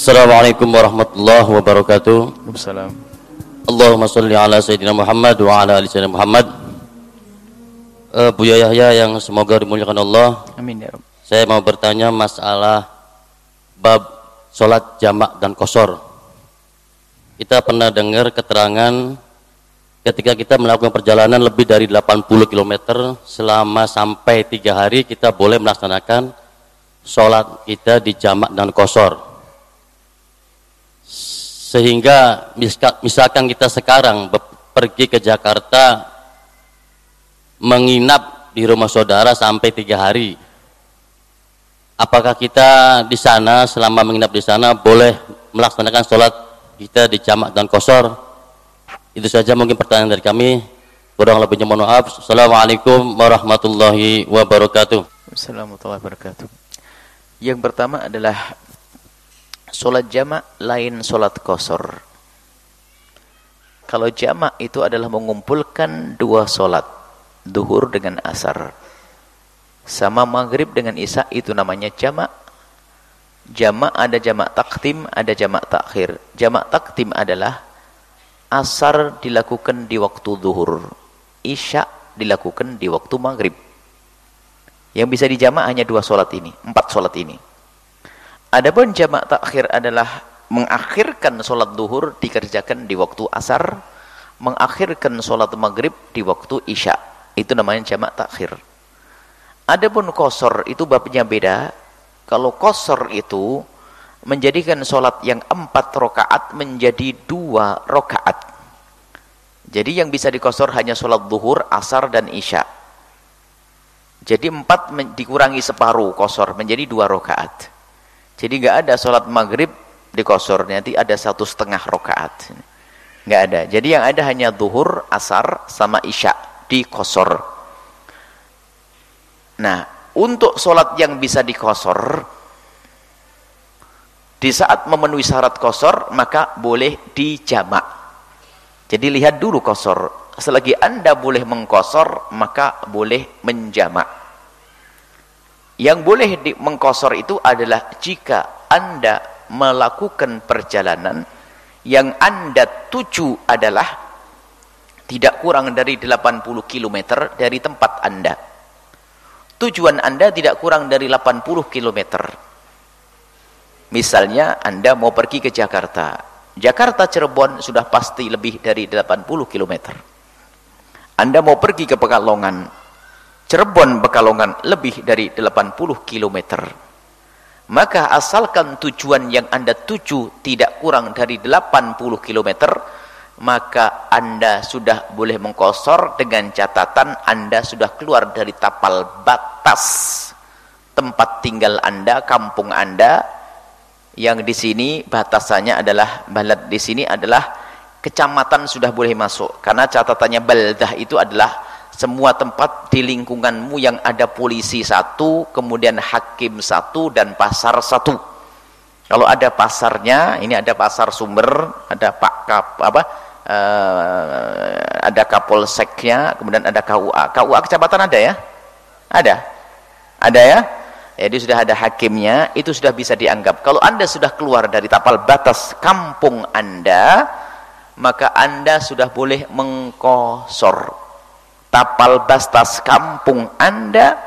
Assalamualaikum warahmatullahi wabarakatuh. Waalaikumsalam. Allahumma salli ala Sayyidina Muhammad wa ala ali Sayyidina Muhammad. Uh, Buya Yahya yang semoga dimuliakan Allah. Amin ya Rabb. Saya mau bertanya masalah bab sholat jamak dan kosor. Kita pernah dengar keterangan ketika kita melakukan perjalanan lebih dari 80 km selama sampai tiga hari kita boleh melaksanakan sholat kita di jamak dan kosor sehingga misalkan kita sekarang pergi ke Jakarta menginap di rumah saudara sampai tiga hari apakah kita di sana selama menginap di sana boleh melaksanakan sholat kita di jamak dan kosor? Itu saja mungkin pertanyaan dari kami. Kurang lebihnya mohon maaf. Assalamualaikum warahmatullahi wabarakatuh. Assalamualaikum warahmatullahi wabarakatuh. Yang pertama adalah Sholat jamak lain sholat kosor. Kalau jamak itu adalah mengumpulkan dua sholat. Duhur dengan asar. Sama maghrib dengan isya itu namanya jamak. Jamak ada jamak taktim, ada jamak takhir. Jamak taktim adalah asar dilakukan di waktu duhur. Isya dilakukan di waktu maghrib. Yang bisa dijamak hanya dua sholat ini, empat sholat ini. Adapun jamak takhir adalah mengakhirkan sholat duhur dikerjakan di waktu asar, mengakhirkan sholat maghrib di waktu isya. Itu namanya jamak takhir. Adapun kosor itu babnya beda. Kalau kosor itu menjadikan sholat yang empat rokaat menjadi dua rokaat. Jadi yang bisa dikosor hanya sholat duhur, asar, dan isya. Jadi empat dikurangi separuh kosor menjadi dua rokaat. Jadi nggak ada sholat maghrib di kosor, nanti ada satu setengah rokaat. Nggak ada. Jadi yang ada hanya duhur, asar, sama isya di kosor. Nah, untuk sholat yang bisa dikosor, di saat memenuhi syarat kosor, maka boleh dijamak. Jadi lihat dulu kosor. Selagi anda boleh mengkosor, maka boleh menjamak. Yang boleh di, mengkosor itu adalah jika Anda melakukan perjalanan yang Anda tuju adalah tidak kurang dari 80 km dari tempat Anda. Tujuan Anda tidak kurang dari 80 km. Misalnya Anda mau pergi ke Jakarta. Jakarta Cirebon sudah pasti lebih dari 80 km. Anda mau pergi ke Pekalongan Cirebon Pekalongan lebih dari 80 km. Maka asalkan tujuan yang Anda tuju tidak kurang dari 80 km, maka Anda sudah boleh mengkosor dengan catatan Anda sudah keluar dari tapal batas tempat tinggal Anda, kampung Anda yang di sini batasannya adalah balad di sini adalah kecamatan sudah boleh masuk karena catatannya baldah itu adalah semua tempat di lingkunganmu yang ada polisi satu, kemudian hakim satu, dan pasar satu. Kalau ada pasarnya, ini ada pasar sumber, ada pak kap, apa, uh, ada kapolseknya, kemudian ada KUA. KUA kecamatan ada ya? Ada? Ada ya? Jadi sudah ada hakimnya, itu sudah bisa dianggap. Kalau anda sudah keluar dari tapal batas kampung anda, maka anda sudah boleh mengkosor tapal bastas kampung Anda,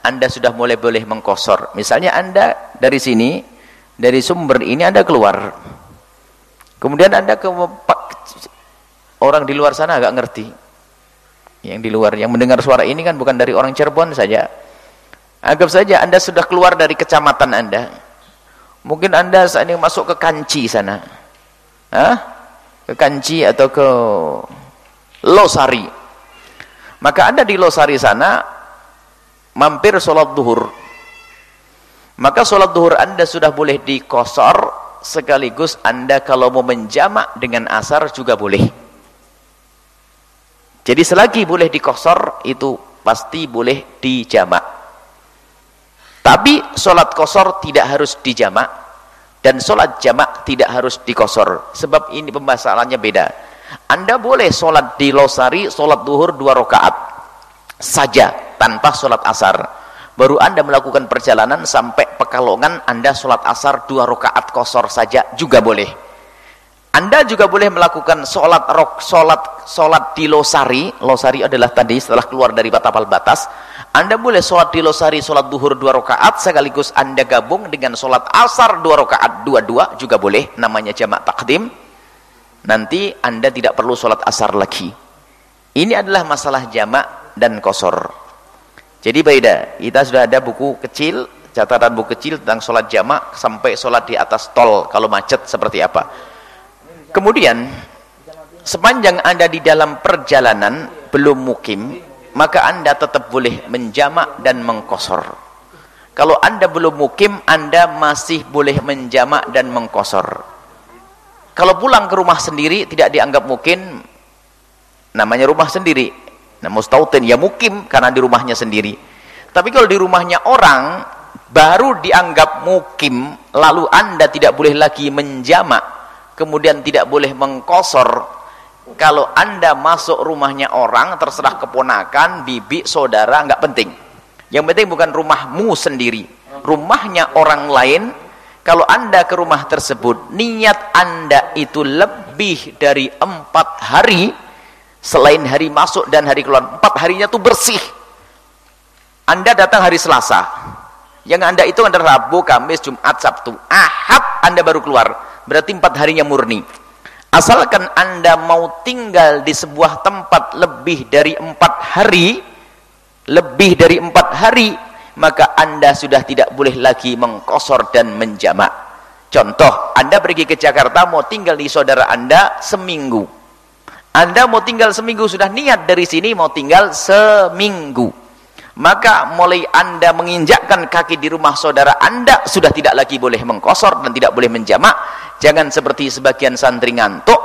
Anda sudah mulai boleh mengkosor. Misalnya Anda dari sini, dari sumber ini Anda keluar. Kemudian Anda ke orang di luar sana agak ngerti. Yang di luar, yang mendengar suara ini kan bukan dari orang Cirebon saja. Anggap saja Anda sudah keluar dari kecamatan Anda. Mungkin Anda saat ini masuk ke Kanci sana. Hah? Ke Kanci atau ke Losari maka Anda di Losari sana mampir sholat duhur. Maka sholat duhur Anda sudah boleh dikosor sekaligus Anda kalau mau menjamak dengan asar juga boleh. Jadi selagi boleh dikosor itu pasti boleh dijamak. Tapi sholat kosor tidak harus dijamak dan sholat jamak tidak harus dikosor. Sebab ini pembahasannya beda. Anda boleh sholat di Losari, sholat duhur dua rakaat saja tanpa sholat asar. baru anda melakukan perjalanan sampai Pekalongan anda sholat asar dua rakaat kosor saja juga boleh anda juga boleh melakukan sholat rok, sholat, sholat di Losari. Losari adalah tadi setelah keluar dari tapal batas. Anda boleh sholat di Losari, sholat duhur dua rakaat sekaligus Anda gabung dengan sholat asar dua rakaat dua-dua juga boleh. Namanya jamak takdim. Nanti Anda tidak perlu sholat asar lagi. Ini adalah masalah jamak dan kosor. Jadi beda. Kita sudah ada buku kecil, catatan buku kecil tentang sholat jamak sampai sholat di atas tol kalau macet seperti apa. Kemudian sepanjang Anda di dalam perjalanan belum mukim, maka Anda tetap boleh menjamak dan mengkosor. Kalau Anda belum mukim, Anda masih boleh menjamak dan mengkosor. Kalau pulang ke rumah sendiri tidak dianggap mukim, namanya rumah sendiri. Nah, mustautin ya mukim karena di rumahnya sendiri. Tapi kalau di rumahnya orang baru dianggap mukim, lalu Anda tidak boleh lagi menjamak kemudian tidak boleh mengkosor kalau anda masuk rumahnya orang terserah keponakan, bibi, saudara nggak penting yang penting bukan rumahmu sendiri rumahnya orang lain kalau anda ke rumah tersebut niat anda itu lebih dari empat hari selain hari masuk dan hari keluar empat harinya itu bersih. Anda datang hari selasa. Yang anda itu adalah Rabu, Kamis, Jumat, Sabtu. Ahad anda baru keluar. Berarti empat harinya murni. Asalkan anda mau tinggal di sebuah tempat lebih dari empat hari lebih dari empat hari maka anda sudah tidak boleh lagi mengkosor dan menjamak. Contoh anda pergi ke Jakarta mau tinggal di saudara anda seminggu. Anda mau tinggal seminggu sudah niat dari sini mau tinggal seminggu. Maka mulai anda menginjakkan kaki di rumah saudara anda sudah tidak lagi boleh mengkosor dan tidak boleh menjamak. Jangan seperti sebagian santri ngantuk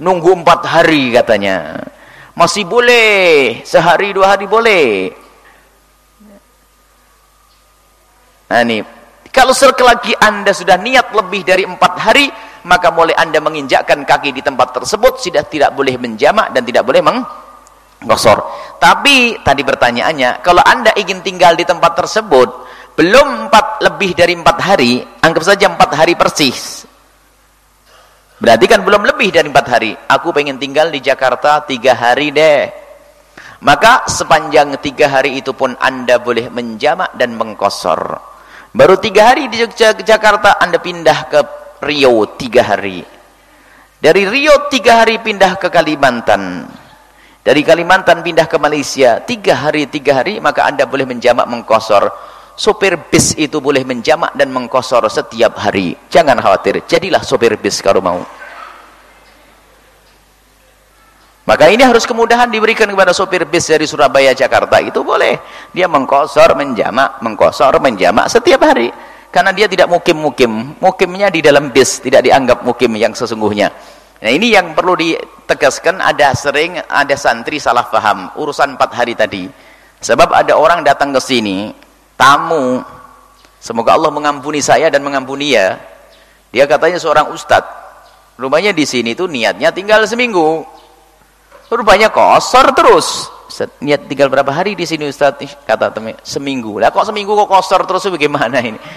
nunggu empat hari katanya. Masih boleh sehari dua hari boleh nah ini kalau sekali anda sudah niat lebih dari empat hari maka mulai anda menginjakkan kaki di tempat tersebut sudah tidak boleh menjamak dan tidak boleh meng Gosor. Tapi tadi pertanyaannya, kalau anda ingin tinggal di tempat tersebut, belum empat lebih dari empat hari, anggap saja empat hari persis. Berarti kan belum lebih dari empat hari. Aku pengen tinggal di Jakarta tiga hari deh. Maka sepanjang tiga hari itu pun anda boleh menjamak dan mengkosor. Baru tiga hari di Jakarta anda pindah ke Rio tiga hari. Dari Rio tiga hari pindah ke Kalimantan. Dari Kalimantan pindah ke Malaysia tiga hari tiga hari maka anda boleh menjamak mengkosor. Sopir bis itu boleh menjamak dan mengkosor setiap hari. Jangan khawatir jadilah sopir bis kalau mau maka ini harus kemudahan diberikan kepada sopir bis dari Surabaya Jakarta itu boleh dia mengkosor menjamak mengkosor menjamak setiap hari karena dia tidak mukim-mukim mukimnya di dalam bis tidak dianggap mukim yang sesungguhnya Nah ini yang perlu ditegaskan ada sering ada santri salah paham urusan empat hari tadi. Sebab ada orang datang ke sini tamu. Semoga Allah mengampuni saya dan mengampuni ya. Dia katanya seorang ustadz. Rumahnya di sini tuh niatnya tinggal seminggu. Rupanya kosor terus. Niat tinggal berapa hari di sini ustadz? Kata teman seminggu. Lah kok seminggu kok kosor terus bagaimana ini?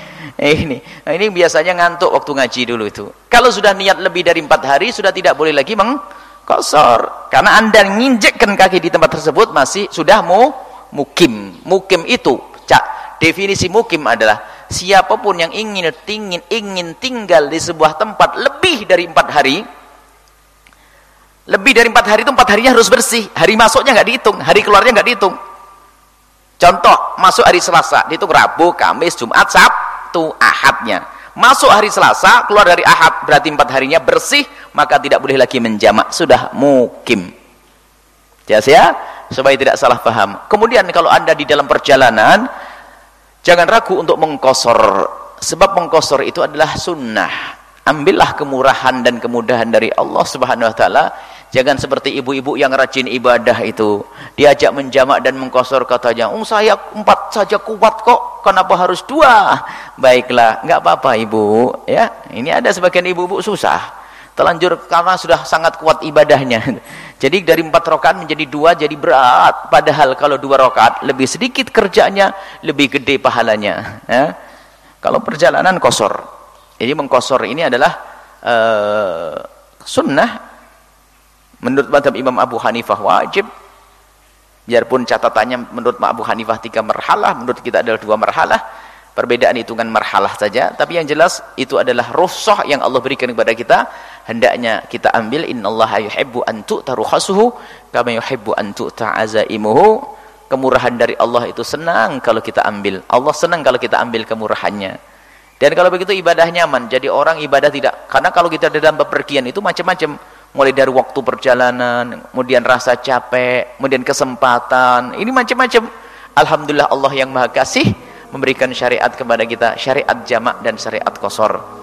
Eh, ini nah, ini biasanya ngantuk waktu ngaji dulu itu kalau sudah niat lebih dari empat hari sudah tidak boleh lagi mengkosor karena anda nginjekkan kaki di tempat tersebut masih sudah mau mukim mukim itu cak definisi mukim adalah siapa pun yang ingin ingin ingin tinggal di sebuah tempat lebih dari empat hari lebih dari empat hari itu empat harinya harus bersih hari masuknya nggak dihitung hari keluarnya nggak dihitung contoh masuk hari Selasa dihitung Rabu Kamis Jumat Sabtu Ahadnya. Masuk hari Selasa, keluar dari Ahad, berarti empat harinya bersih, maka tidak boleh lagi menjamak, sudah mukim. Jelas ya? Supaya tidak salah paham. Kemudian kalau anda di dalam perjalanan, jangan ragu untuk mengkosor. Sebab mengkosor itu adalah sunnah. Ambillah kemurahan dan kemudahan dari Allah subhanahu wa ta'ala Jangan seperti ibu-ibu yang rajin ibadah itu. Diajak menjamak dan mengkosor katanya. Oh saya empat saja kuat kok. Kenapa harus dua? Baiklah. enggak apa-apa ibu. ya Ini ada sebagian ibu-ibu susah. telanjur karena sudah sangat kuat ibadahnya jadi dari empat rakaat menjadi dua jadi berat padahal kalau dua rakaat lebih sedikit kerjanya lebih gede pahalanya ya. kalau perjalanan kosor ini mengkosor ini adalah uh, sunnah. Menurut madhab Imam Abu Hanifah wajib. Biarpun catatannya menurut Abu Hanifah tiga merhalah menurut kita adalah dua merhalah perbedaan hitungan marhalah saja. Tapi yang jelas itu adalah rukhsah yang Allah berikan kepada kita. Hendaknya kita ambil innallaha yuhibbu an tu'ta rukhasuhu kama yuhibbu an tu'ta azaimuhu. Kemurahan dari Allah itu senang kalau kita ambil. Allah senang kalau kita ambil kemurahannya dan kalau begitu ibadah nyaman jadi orang ibadah tidak. Karena kalau kita dalam bepergian itu macam-macam. Mulai dari waktu perjalanan kemudian rasa capek kemudian kesempatan. Ini macam-macam. Alhamdulillah Allah yang maha kasih memberikan syariat kepada kita. Syariat jamak dan syariat kosor